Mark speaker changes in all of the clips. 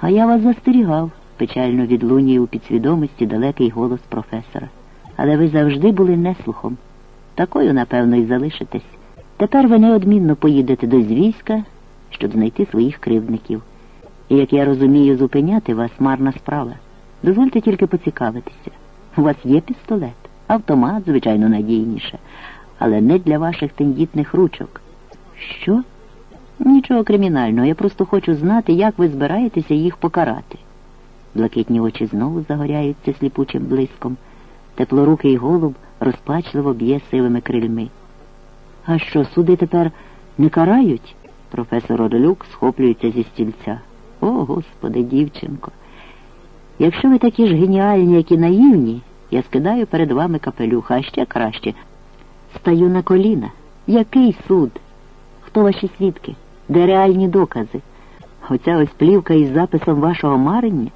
Speaker 1: А я вас застерігав, печально відлунює у підсвідомості далекий голос професора. Але ви завжди були неслухом. Такою, напевно, і залишитесь. Тепер ви неодмінно поїдете до звійська, щоб знайти своїх кривдників. І, як я розумію, зупиняти вас марна справа. Дозвольте тільки поцікавитися. У вас є пістолет, автомат, звичайно, надійніше, але не для ваших тендітних ручок. Що? Нічого кримінального, я просто хочу знати, як ви збираєтеся їх покарати. Блакитні очі знову загоряються сліпучим блиском. Теплорукий голуб розпачливо б'є сивими крильми. А що, суди тепер не карають? Професор Орлюк схоплюється зі стільця. О, господи, дівчинко. Якщо ви такі ж геніальні, як і наївні, я скидаю перед вами капелюха, а ще краще. Стаю на коліна. Який суд? Хто ваші свідки? Де реальні докази? Оця ось плівка із записом вашого марення?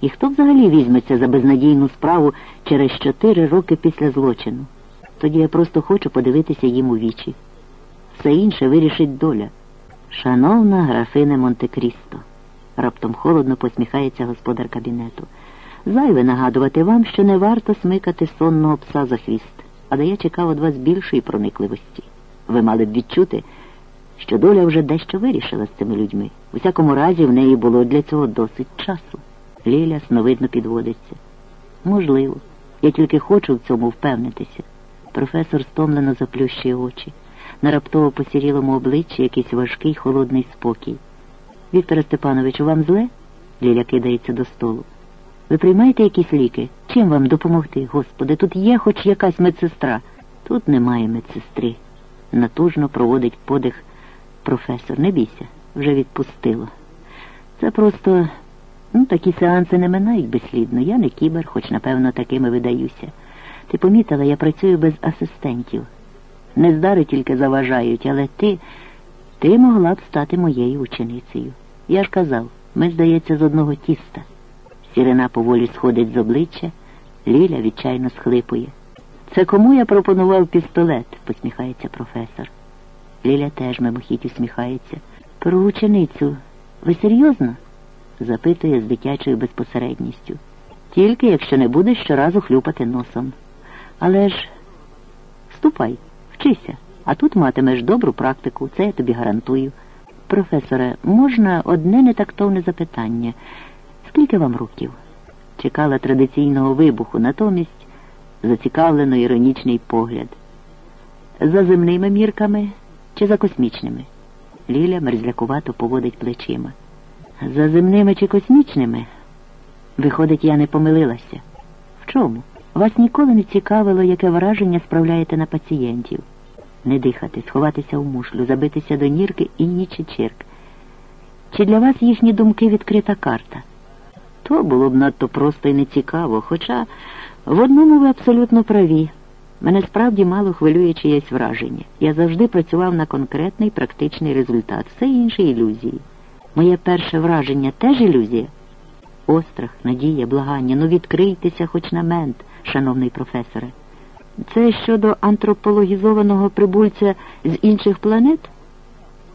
Speaker 1: І хто взагалі візьметься за безнадійну справу через чотири роки після злочину? Тоді я просто хочу подивитися їм у вічі. Все інше вирішить доля. Шановна графине Монте-Крісто, раптом холодно посміхається господар кабінету. Зайве нагадувати вам, що не варто смикати сонного пса за хвіст, але я чекав від вас більшої проникливості. Ви мали б відчути, що доля вже дещо вирішила з цими людьми. У всякому разі, в неї було для цього досить часу. Ліля сновидно підводиться. Можливо, я тільки хочу в цьому впевнитися. Професор стомлено заплющує очі. На раптово посірілому обличчі якийсь важкий холодний спокій. Вікторе Степановичу, вам зле? Ліля кидається до столу. Ви приймаєте якісь ліки? Чим вам допомогти, Господи? Тут є хоч якась медсестра. Тут немає медсестри. Натужно проводить подих професор. Не бійся, вже відпустило. Це просто ну, такі сеанси не минають безслідно. Я не кібер, хоч, напевно, такими видаюся. Ти помітила, я працюю без асистентів. Нездари тільки заважають, але ти, ти могла б стати моєю ученицею. Я ж казав, ми, здається, з одного тіста. Сірина поволі сходить з обличчя, Ліля відчайно схлипує. Це кому я пропонував пістолет? посміхається професор. Ліля теж мимохідь усміхається. Про ученицю. Ви серйозно? запитує з дитячою безпосередністю. Тільки якщо не будеш щоразу хлюпати носом. Але ж ступай, вчися, а тут матимеш добру практику, це я тобі гарантую. Професоре, можна одне нетактовне запитання. Скільки вам років? Чекала традиційного вибуху, натомість зацікавлено іронічний погляд. За земними мірками чи за космічними? Ліля мерзлякувато поводить плечима. За земними чи космічними? Виходить, я не помилилася. В чому? Вас ніколи не цікавило, яке враження справляєте на пацієнтів. Не дихати, сховатися в мушлю, забитися до нірки і ніч чирк. Чи для вас їхні думки відкрита карта? То було б надто просто і нецікаво, хоча в одному ви абсолютно праві. Мене справді мало хвилює чиєсь враження. Я завжди працював на конкретний практичний результат, все інше ілюзії. Моє перше враження теж ілюзія. Острах, надія, благання, ну відкрийтеся хоч на мент, шановний професоре. Це щодо антропологізованого прибульця з інших планет?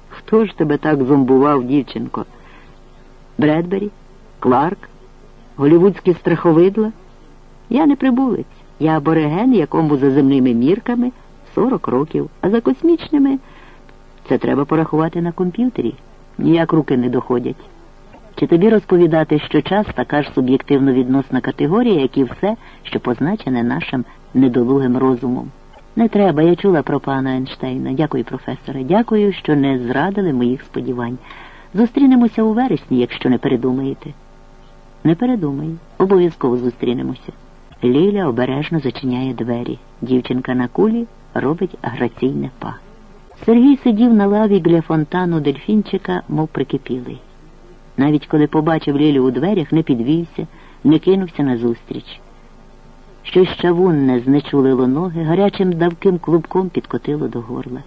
Speaker 1: Хто ж тебе так зомбував, дівчинко? Бредбері? Кларк? Голівудські страховидла? Я не прибулець. Я абориген, якому за земними мірками 40 років, а за космічними це треба порахувати на комп'ютері. Ніяк руки не доходять. Чи тобі розповідати, що час така ж суб'єктивно відносна категорія, як і все, що позначене нашим недолугим розумом? Не треба, я чула про пана Ейнштейна. Дякую, професоре. Дякую, що не зрадили моїх сподівань. Зустрінемося у вересні, якщо не передумаєте. Не передумаю. Обов'язково зустрінемося. Ліля обережно зачиняє двері. Дівчинка на кулі робить граційне па. Сергій сидів на лаві біля фонтану дельфінчика, мов прикипілий. Навіть коли побачив Лілю у дверях, не підвівся, не кинувся назустріч. Щось чавунне знечулило ноги, гарячим давким клубком підкотило до горла.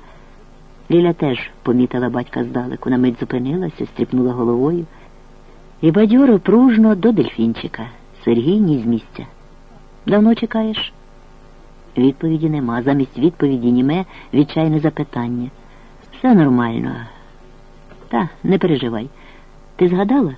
Speaker 1: Ліля теж помітила батька здалеку, на мить зупинилася, стріпнула головою і бадьоро пружно до дельфінчика. Сергій ні з місця. Давно чекаєш? Відповіді нема. Замість відповіді німе відчайне запитання. Все нормально. Та, не переживай. Ти згадала?